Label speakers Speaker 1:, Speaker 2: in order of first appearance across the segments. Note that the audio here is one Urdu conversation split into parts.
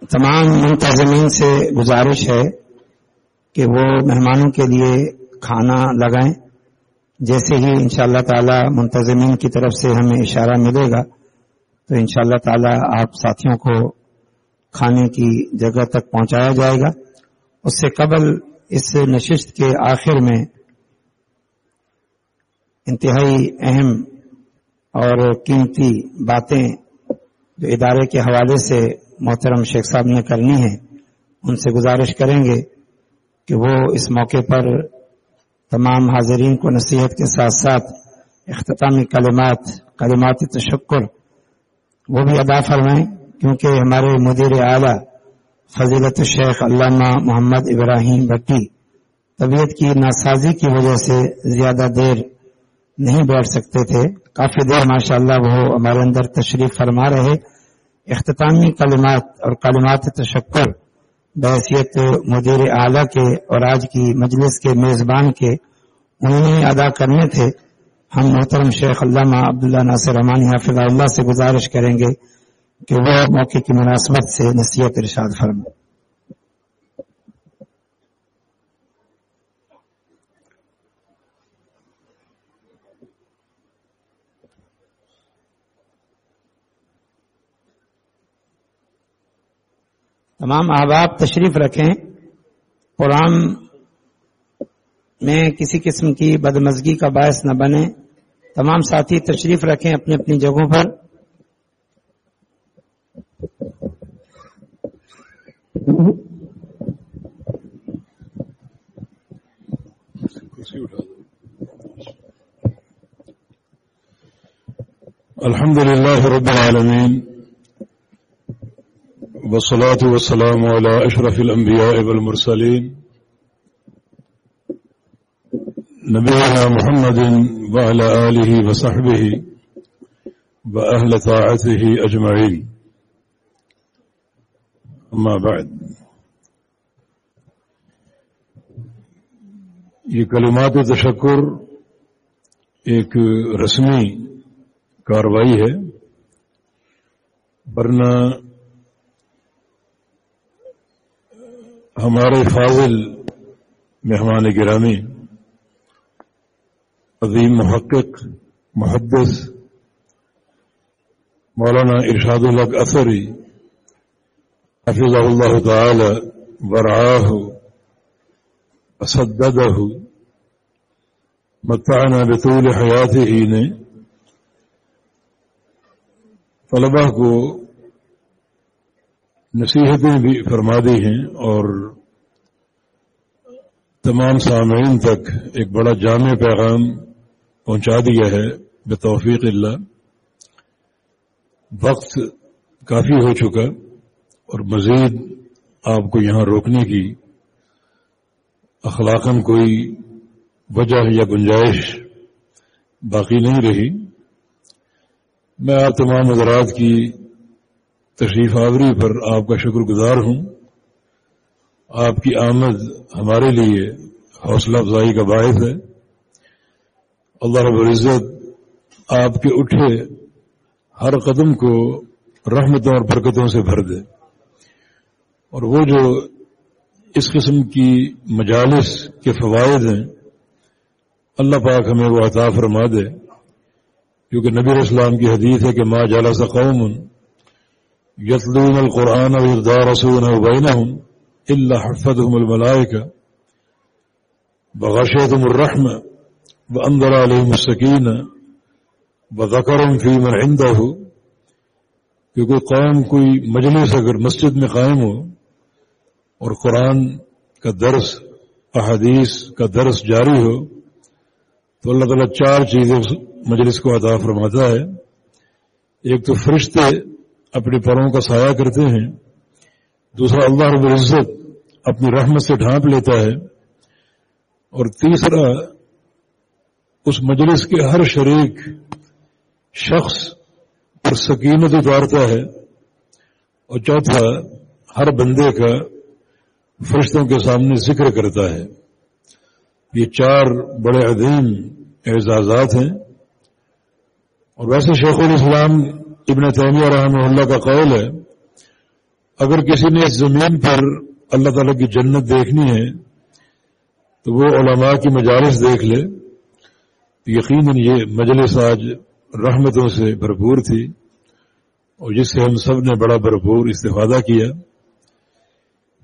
Speaker 1: تمام منتظمین سے گزارش ہے کہ وہ مہمانوں کے لیے کھانا لگائیں۔ جیسے ہی ان شاء اللہ تعالی منتظمین کی طرف سے ہمیں اشارہ ملے گا، تو ان شاء اللہ تعالی آپ ساتھیوں کو کھانے کی جگہ تک پہنچایا جائے گا۔ اس سے قبل اس نشست کے آخر میں انتہائی اہم اور قیمتی باتیں جو ادارے کے حوالے سے محترم شیخ صاحب نے کرنی ہے، ان سے گزارش کریں گے کہ وہ اس موقع پر تمام حاضرین کو نصیحت کے ساتھ ساتھ اختتامی کلمات کلمات تشکر وہ بھی ادا فرمائیں، کیونکہ ہمارے مدیر اعلی فضیلت الشیخ علامہ محمد ابراہیم بھٹی طبیعت کی ناسازی کی وجہ سے زیادہ دیر نہیں بیٹھ سکتے تھے۔ کافی دیر ماشاءاللہ وہ ہمارے اندر تشریف فرما رہے۔ اختتامی کلمات اور کلمات تشکر بحثیت مدیر اعلیٰ کے اور آج کی مجلس کے میزبان کے انہوں نے ادا کرنے تھے۔ ہم محترم شیخ علامہ عبداللہ ناصر رحمانی حافظ اللہ سے گزارش کریں گے کہ وہ موقع کی مناسبت سے نصیحت ارشاد فرمائے۔ تمام احباب تشریف رکھیں۔ قرآن میں کسی قسم کی بدمزگی کا باعث نہ بنے تمام ساتھی تشریف رکھیں اپنی اپنی جگہوں پر۔
Speaker 2: الحمد لله رب العالمين والصلاة والسلام على أشرف الأنبياء والمرسلين. نبينا محمد وعلى آله وصحبه وأهل طاعته أجمعين. أما بعد. یہ کلمات تشکر ایک رسمی کاروائی ہے، ورنہ ہمارے فاضل مہمان گرامی، عظیم محقق، محدث، مولانا ارشاد الق اثری حفظ اللہ تعالی ورآہ اسددہ، متعنا بطول حیات ہی نے طلبہ کو نصیحتیں بھی فرما دی ہیں اور تمام سامعین تک ایک بڑا جامع پیغام پہنچا دیا ہے، بتوفیق اللہ۔ وقت کافی ہو چکا اور مزید آپ کو یہاں روکنے کی اخلاقاً کوئی وجہ یا گنجائش باقی نہیں رہی۔ میں آپ تمام حضرات کی تشریف آوری پر آپ کا شکر گزار ہوں۔ آپ کی آمد ہمارے لیے حوصلہ افزائی کا باعث ہے۔ اللہ رب العزت آپ کے اٹھے ہر قدم کو رحمتوں اور برکتوں سے بھر دے۔ اور وہ جو اس قسم کی مجالس کے فوائد ہیں، اللہ پاک ہمیں وہ عطا فرما دے۔ کیونکہ نبی اسلام کی حدیث ہے کہ ماں جالا سا قوم يتلون القرآن ويدارسونه بينهم إلا حفظهم الملائكة وغشيتهم الرحمة وأنظر عليهم السكينة وذكرهم في من عنده کہ کوئی قوم کوئی مجلس اگر مسجد میں قائم ہو اور قرآن کا درس، احادیث کا درس جاری ہو تو اللہ تعالیٰ چار چیزیں مجلس کو عطا فرماتا ہے۔ ایک تو فرشتے اپنے پروں کا سایہ کرتے ہیں۔ دوسرا، اللہ رب العزت اپنی رحمت سے ڈھانپ لیتا ہے۔ اور تیسرا، اس مجلس کے ہر شریک شخص پر سکینت اتارتا ہے۔ اور چوتھا، ہر بندے کا فرشتوں کے سامنے ذکر کرتا ہے۔ یہ چار بڑے عظیم اعزازات ہیں۔ اور ویسے شیخ الاسلام ابن تیمیہ رحمہ اللہ کا قول ہے، اگر کسی نے اس زمین پر اللہ تعالیٰ کی جنت دیکھنی ہے، تو وہ علماء کی مجالس دیکھ لے۔ یقیناً یہ مجلس آج رحمتوں سے بھرپور تھی اور جس سے ہم سب نے بڑا بھرپور استفادہ کیا۔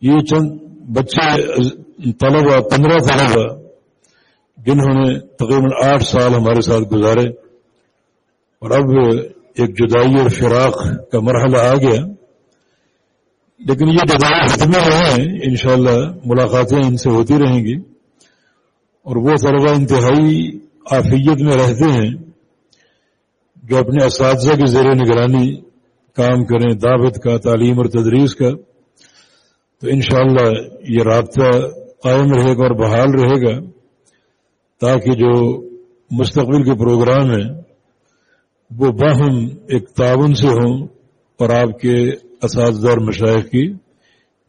Speaker 2: یہ چند بچے طلبا پندرہ طلبا جنہوں نے تقریباً آٹھ سال ہمارے ساتھ گزارے۔ اور اب ایک جدائی اور فراق کا مرحلہ آ گیا۔ لیکن یہ جدائی ختم رہے ہیں انشاءاللہ ملاقاتیں ان سے ہوتی رہیں گی۔ اور وہ طلبا انتہائی آفیت میں رہتے ہیں جو اپنے اساتذہ کی زیر نگرانی کام کریں، دعوت کا، تعلیم اور تدریس کا۔ تو انشاءاللہ یہ رابطہ قائم رہے گا اور بحال رہے گا تاکہ جو مستقبل کے پروگرام ہیں وہ باہم ایک تعاون سے ہوں اور آپ کے اساتذہ اور مشاہد کی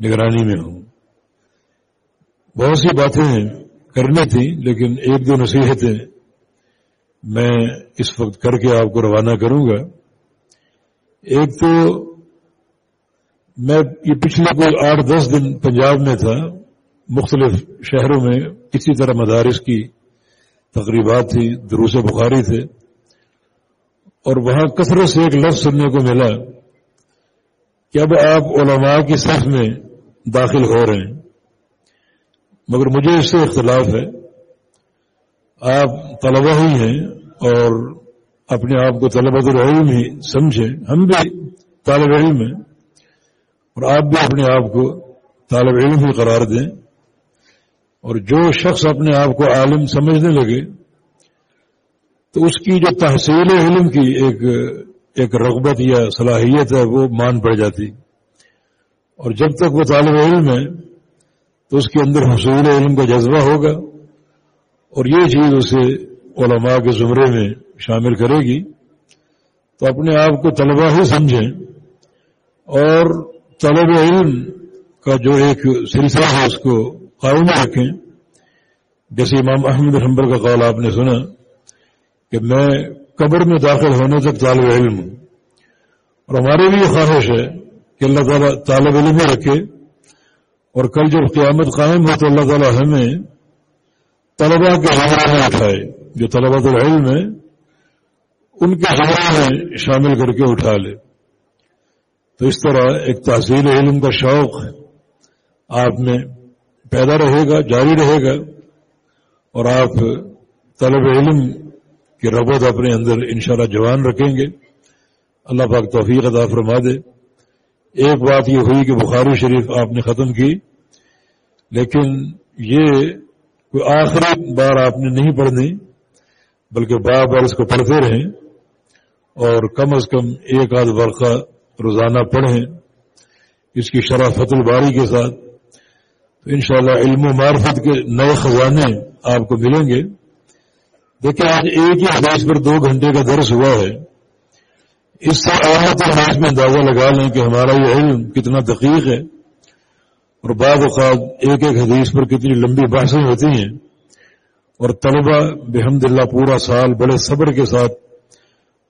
Speaker 2: نگرانی میں ہوں۔ بہت سی باتیں کرنی تھیں لیکن ایک دو نصیحتیں میں اس وقت کر کے آپ کو روانہ کروں گا۔ ایک تو میں یہ پچھلے کوئی آٹھ دس دن پنجاب میں تھا، مختلف شہروں میں اسی طرح مدارس کی تقریبات تھی دروس بخاری تھے۔ اور وہاں کثرت سے ایک لفظ سننے کو ملا کہ اب آپ علماء کی صف میں داخل ہو رہے ہیں۔ مگر مجھے اس سے اختلاف ہے۔ آپ طلبہ ہی ہیں اور اپنے آپ کو طلبہ العلم ہی سمجھیں۔ ہم بھی طالب علم ہیں اور آپ بھی اپنے آپ کو طالب علم ہی قرار دیں۔ اور جو شخص اپنے آپ کو عالم سمجھنے لگے تو اس کی جو تحصیل علم کی ایک ایک رغبت یا صلاحیت ہے، وہ مان پڑ جاتی۔ اور جب تک وہ طالب علم ہے، تو اس کے اندر حصول علم کا جذبہ ہوگا۔ اور یہ چیز اسے علماء کے زمرے میں شامل کرے گی۔ تو اپنے آپ کو طلبہ ہی سمجھیں۔ اور طلب علم کا جو ایک سلسلہ ہے، اس کو قائم رکھیں۔ جیسے امام احمد حمبر کا قول آپ نے سنا کہ میں قبر میں داخل ہونے تک طالب علم ہوں۔ اور ہماری بھی یہ خواہش ہے کہ اللہ تعالیٰ طالب علم میں رکھے۔ اور کل جب قیامت قائم ہو تو اللہ تعالیٰ ہمیں طلبا کے حمرہ میں اٹھائے، جو طلبا العلم ہے ان کے حمرہ میں شامل کر کے اٹھا لے۔ تو اس طرح ایک تحصیل علم کا شوق آپ میں پیدا رہے گا، جاری رہے گا۔ اور آپ طلب علم کی ربت اپنے اندر انشاءاللہ جوان رکھیں گے۔ اللہ پاک توفیق عطا فرما دے۔ ایک بات یہ ہوئی کہ بخاری شریف آپ نے ختم کی، لیکن یہ کوئی آخری بار آپ نے نہیں پڑھنی، بلکہ بار بار اس کو پڑھتے رہیں اور کم از کم ایک آدھ برقع روزانہ پڑھیں اس کی شرافت الباری کے ساتھ۔ تو انشاءاللہ علم و معرفت کے نئے خزانے آپ کو ملیں گے۔ دیکھیں، آج ایک ہی حدیث پر دو گھنٹے کا درس ہوا ہے۔ اس سے آمد حدیث میں اندازہ لگا لیں کہ ہمارا یہ علم کتنا دقیق ہے۔ اور بعض اوقات ایک ایک حدیث پر کتنی لمبی بحثیں ہوتی ہیں۔ اور طلبہ بحمد اللہ پورا سال بڑے صبر کے ساتھ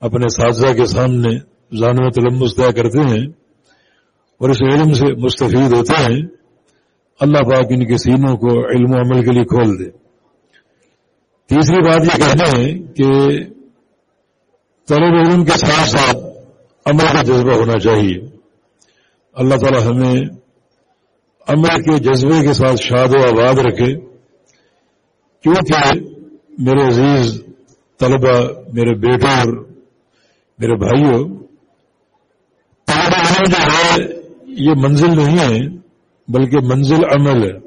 Speaker 2: اپنے ساتذہ کے سامنے و تلمس طے کرتے ہیں۔ اور اس علم سے مستفید ہوتے ہیں۔ اللہ پاک ان کے سینوں کو علم و عمل کے لیے کھول دے۔ تیسری بات یہ کہنا ہے کہ طلب علم کے ساتھ ساتھ عمل کا جذبہ ہونا چاہیے۔ اللہ تعالی ہمیں عمل کے جذبے کے ساتھ شاد و آباد رکھے۔ کیونکہ میرے عزیز طلبہ، میرے بیٹے اور میرے بھائیوں طالب علم جو ہے، یہ منزل نہیں ہے، بلکہ منزل عمل ہے۔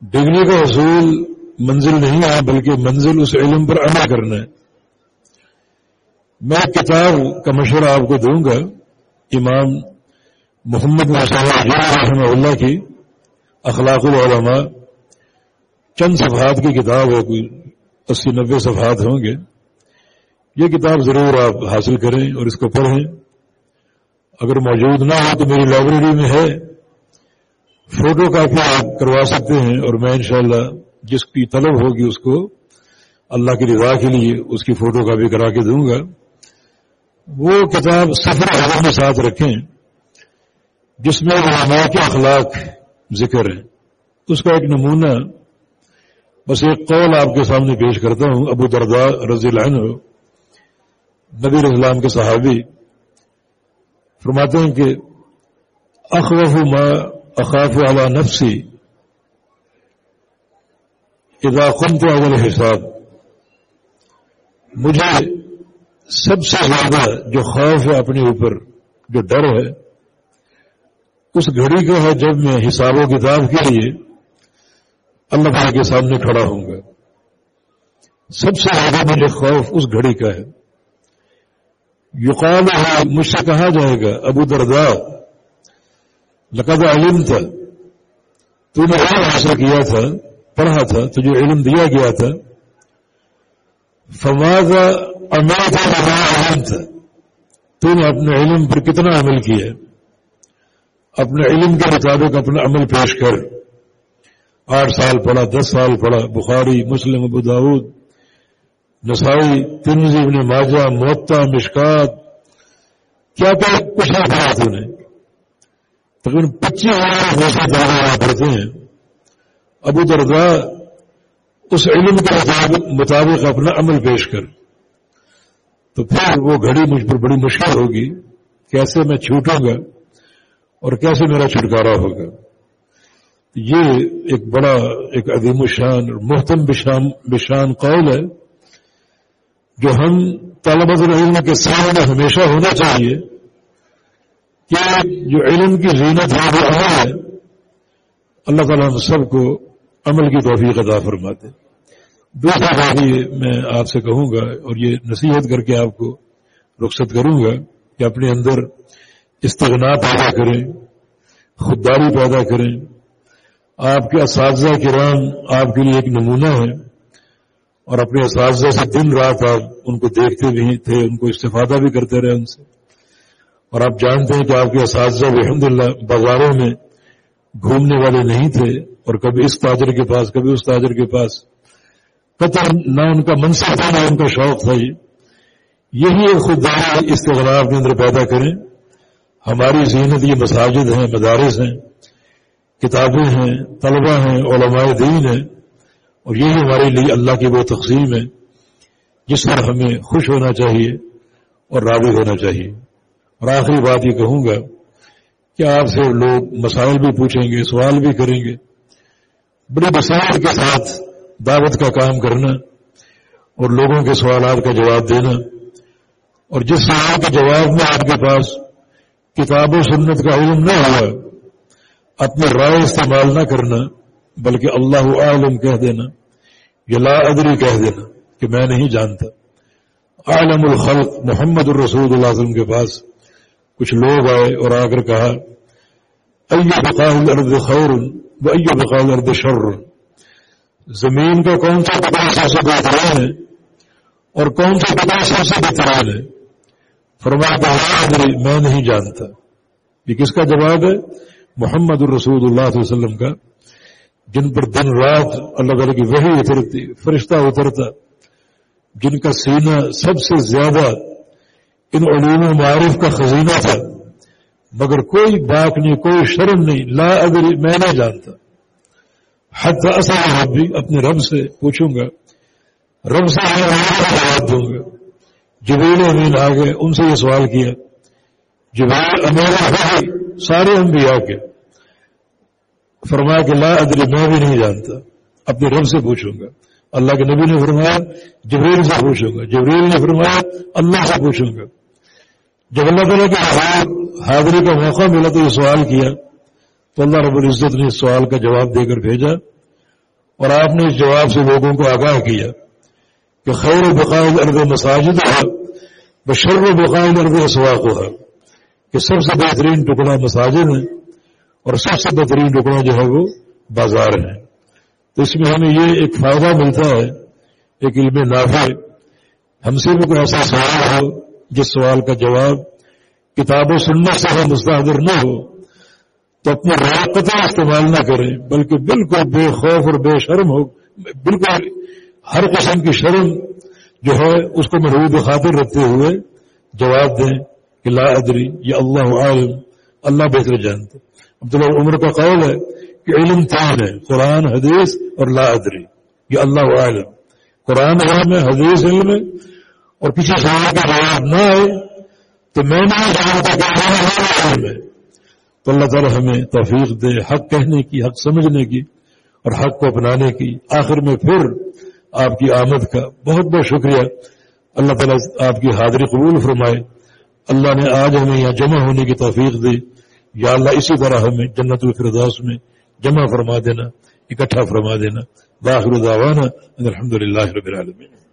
Speaker 2: ڈگری کا حصول منزل نہیں ہے، بلکہ منزل اس علم پر عمل کرنا ہے۔ میں کتاب کا مشورہ آپ کو دوں گا، امام محمد رحمہ اللہ کی اخلاق العلماء۔ چند صفحات کی کتاب ہے، کوئی اسی نبے صفحات ہوں گے۔ یہ کتاب ضرور آپ حاصل کریں اور اس کو پڑھیں۔ اگر موجود نہ ہو تو میری لائبریری میں ہے۔ فوٹو کاپی آپ کروا سکتے ہیں اور میں انشاءاللہ جس کی طلب ہوگی اس کو اللہ کی رضا کے لیے، اس کی فوٹو کاپی کرا کے دوں گا۔ وہ کتاب سفر حضر میں ساتھ رکھیں، جس میں علماء کے اخلاق ذکر ہے اس کا ایک نمونہ، بس ایک قول آپ کے سامنے پیش کرتا ہوں، ابو دردا رضی اللہ عنہ، نبی اسلام کے صحابی۔ فرماتے ہیں کہ اخوف ما اخاف علی نفسی اذا قمت اول حساب، مجھے سب سے زیادہ جو خوف ہے اپنے اوپر، جو ڈر ہے، اس گھڑی کا ہے جب میں حساب و کتاب کے لیے اللہ تعالیٰ کے سامنے کھڑا ہوں گا۔ سب سے زیادہ مجھے خوف اس گھڑی کا ہے۔ یقال ہے مجھ سے کہا جائے گا، ابو دردا لقد علم تھا تو نے حاصل کیا تھا پڑھا تھا، تو جو علم دیا گیا تھا فواد عمل تھا علم تھا تو نے اپنے علم پر کتنا عمل کیا؟ اپنے علم کے مطابق اپنا عمل پیش کر۔ آٹھ سال پڑھا، دس سال پڑھا، بخاری، مسلم، ابو داود، نسائی تنظیم ابن ماجہ معتا مشکات۔ کیا کیا کچھ نہیں پڑھا تو نے؟ تقریباً پچیس ہزار پڑھتے ہیں۔ ابو دردا اس علم کے مطابق اپنا عمل پیش کر۔ تو پھر وہ گھڑی مجھ پر بڑی مشکل ہوگی۔ کیسے میں چھوٹوں گا اور کیسے میرا چھٹکارا ہوگا؟ یہ ایک بڑا ایک عظیم الشان محتم بشان بشان قول ہے جو ہم طالب العلم کے سامنے ہمیشہ ہونا چاہیے کہ جو علم کی زینت ہے وہ ہے اللہ تعالیٰ ہم سب کو عمل کی توفیق ادا فرماتے۔ دوسرا بات یہ میں آپ سے کہوں گا اور یہ نصیحت کر کے آپ کو رخصت کروں گا کہ اپنے اندر استغنا پیدا کریں، خودداری پیدا کریں۔ آپ کے اساتذہ کرام آپ کے لیے ایک نمونہ ہے اور اپنے اساتذہ سے دن رات آپ ان کو دیکھتے بھی تھے، ان کو استفادہ بھی کرتے رہے ان سے۔ اور آپ جانتے ہیں کہ آپ کے اساتذہ الحمد للہ بازاروں میں گھومنے والے نہیں تھے اور کبھی اس تاجر کے پاس، کبھی اس تاجر کے پاس۔ قطر نہ ان کا منصب تھا، نہ ان کا شوق تھا یہی ایک خود استغلاب کے اندر پیدا کریں۔ ہماری زینت یہ مساجد ہیں، مدارس ہیں، کتابیں ہیں، طلبہ ہیں، علماء دین ہیں۔ اور یہی ہمارے لیے اللہ کی وہ تقسیم ہے، جس پر ہمیں خوش ہونا چاہیے اور راضی ہونا چاہیے۔ اور آخری بات یہ کہوں گا کہ آپ سے لوگ مسائل بھی پوچھیں گے، سوال بھی کریں گے۔ بڑے مسائل کے ساتھ دعوت کا کام کرنا اور لوگوں کے سوالات کا جواب دینا اور جس سوال کے جواب میں آپ کے پاس کتاب و سنت کا علم نہ ہوا اپنے رائے استعمال نہ کرنا، بلکہ اللہ عالم کہہ دینا، یا لا ادری کہہ دینا کہ میں نہیں جانتا۔ عالم الخلق محمد الرسول اللہ علیہ وسلم کے پاس کچھ لوگ آئے اور آ کر کہا الارض خور و بقال الارض شر. زمین کا کون سا پتا سب سے بہترین ہے اور کون سا پتا سب سے بہترین ہے؟ فرما ادری ہاں میں نہیں جانتا. یہ کس کا جواب ہے؟ محمد الرسول اللہ علیہ وسلم کا، جن پر دن رات اللہ تعالیٰ کی وہی اترتی، فرشتہ اترتا، جن کا سینہ سب سے زیادہ ان علوم و معارف کا خزینہ تھا، مگر کوئی باق نہیں، کوئی شرم نہیں، لا اگر میں نہیں جانتا۔ حد اصل رب بھی اپنے رب سے پوچھوں گا، رب سے جواب دوں گا۔ جبیل امین آ گئے، ان سے یہ سوال کیا جبیل امیر سارے انبیاء کے۔ فرمایا کہ لا ادری، میں بھی نہیں جانتا، اپنے رب سے پوچھوں گا۔ اللہ کے نبی نے فرمایا، جبریل سے پوچھوں گا، جبریل نے فرمایا، اللہ سے پوچھوں گا۔ جب اللہ تعالیٰ کے حاضری کا موقع ملا تو یہ سوال کیا تو اللہ رب العزت نے اس سوال کا جواب دے کر بھیجا اور آپ نے اس جواب سے لوگوں کو آگاہ کیا کہ خیر و بقائد ارد مساجد ہے بشر و بقائد ارد اسواق ہوا کہ سب سے بہترین ٹکڑا مساجد ہے اور سب سے بہترین ٹکڑا جو ہے وہ بازار ہے تو اس میں ہمیں یہ ایک فائدہ ملتا ہے، ایک علم نافع، ہم سے بھی کوئی ایسا سوال ہو جس سوال کا جواب کتابوں سننے سے ہم مستحدر نہ ہو، تو اپنے راقتہ استعمال نہ کریں، بلکہ بالکل بے خوف اور بے شرم ہو، بالکل ہر قسم کی شرم جو ہے، اس کو محبوب خاطر رکھتے ہوئے جواب دیں کہ لا ادری یہ اللہ عالم، اللہ بہتر جانتے عبداللہ عمر کا قول ہے کہ علم تین ہے، قرآن حدیث اور لا ادری یہ اللہ عالم۔ قرآن علم ہے، حدیث علم ہے اور کسی سوال کا جواب نہ آئے تو میں نے جانتا کہ علم ہے تو اللہ تعالیٰ ہمیں توفیق دے حق کہنے کی، حق سمجھنے کی اور حق کو اپنانے کی۔ آخر میں پھر آپ کی آمد کا بہت بہت شکریہ۔ اللہ تعالیٰ آپ کی حاضری قبول فرمائے۔ اللہ نے آج ہمیں یہاں جمع ہونے کی توفیق دی۔ یا اللہ اسی طرح ہمیں جنت الفردوس میں جمع فرما دینا، اکٹھا فرما دینا۔ داخل دعوانا الحمد للہ رب العالمین۔